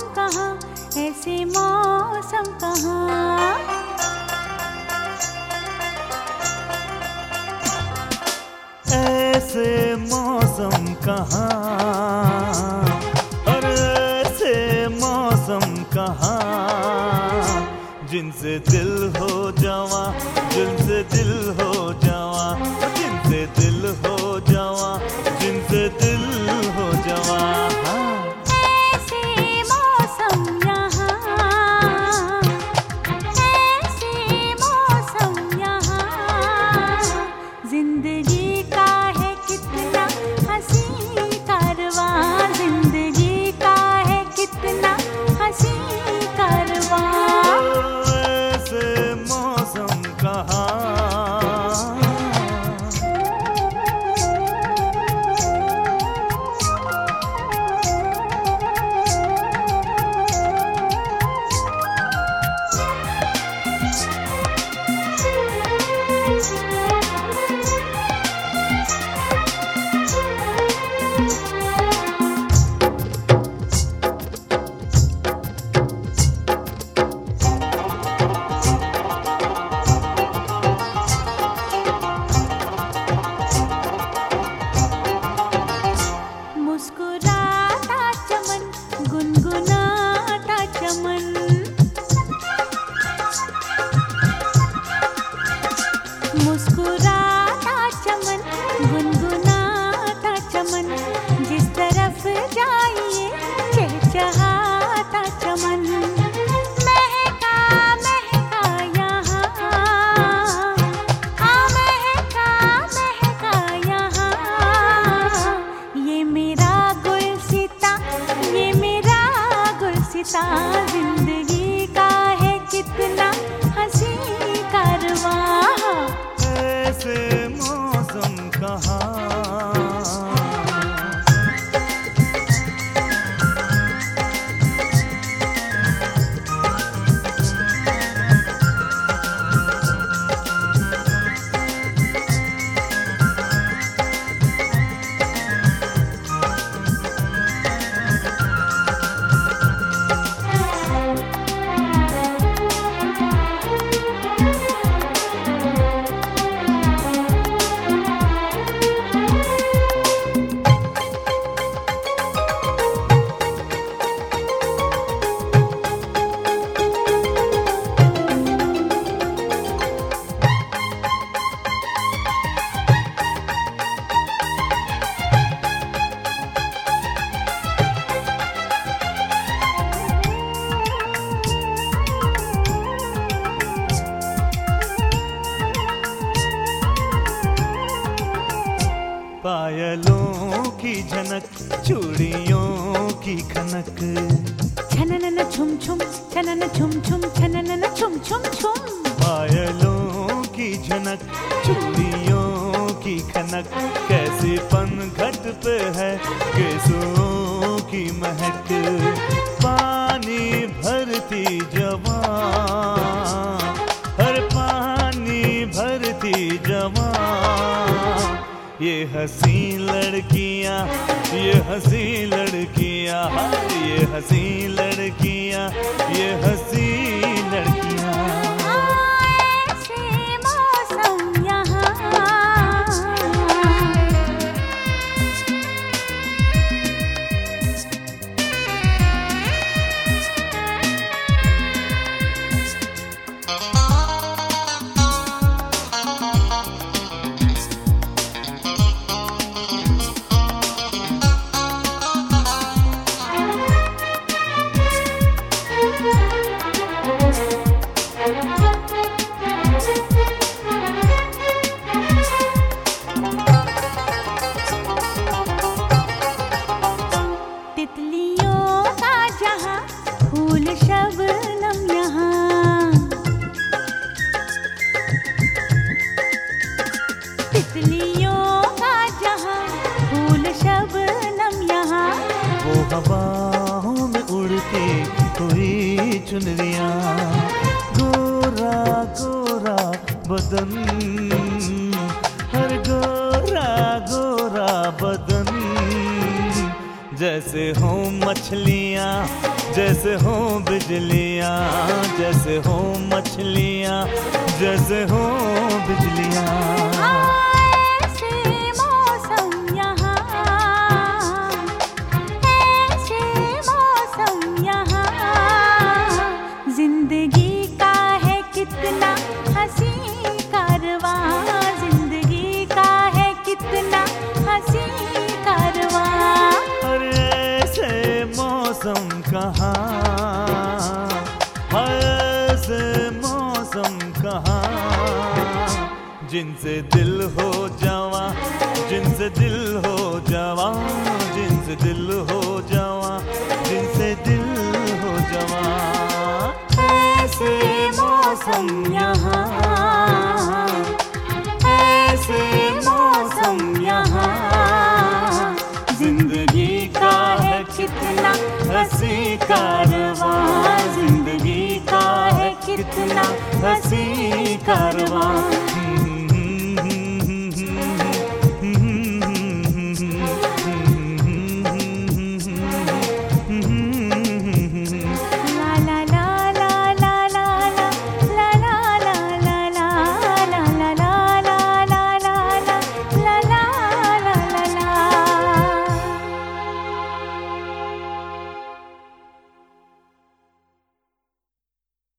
मौसम कहाँ ऐसे मौसम कहाँ? ऐसे मौसम कहाँ और ऐसे मौसम कहाँ जिनसे दिल 哒 पायलों की झनक चूड़ियों की खनक। छननन छुम छुम छनन छुम छुम छननन छुम छुम छुम। पायलों की झनक चूड़ियों की खनक। कैसे पन घट पे है कैसों की महक। ये हसी लड़कियाँ ये हसी लड़कियाँ ये हसी लड़कियाँ ये हसी लड़कियाँ। तितलियों का जहाँ फूल शबनम यहाँ। वो हवाओं में उड़ती कोई चुनरिया। गोरा गोरा बदन हर गोरा गोरा बदन। जैसे हो मछलियाँ जैसे हो बिजलियाँ जैसे हो मछलियाँ जैसे हो बिजलियाँ। जिनसे दिल हो जावा, जिनसे दिल हो जावा, जिनसे दिल हो जावा, जिनसे दिल हो जावा। ऐसे मौसम यहाँ हसी कारवां।